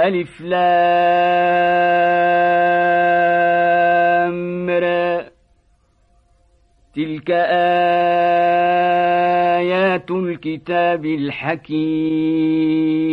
ألف لامر تلك آيات الكتاب الحكيم.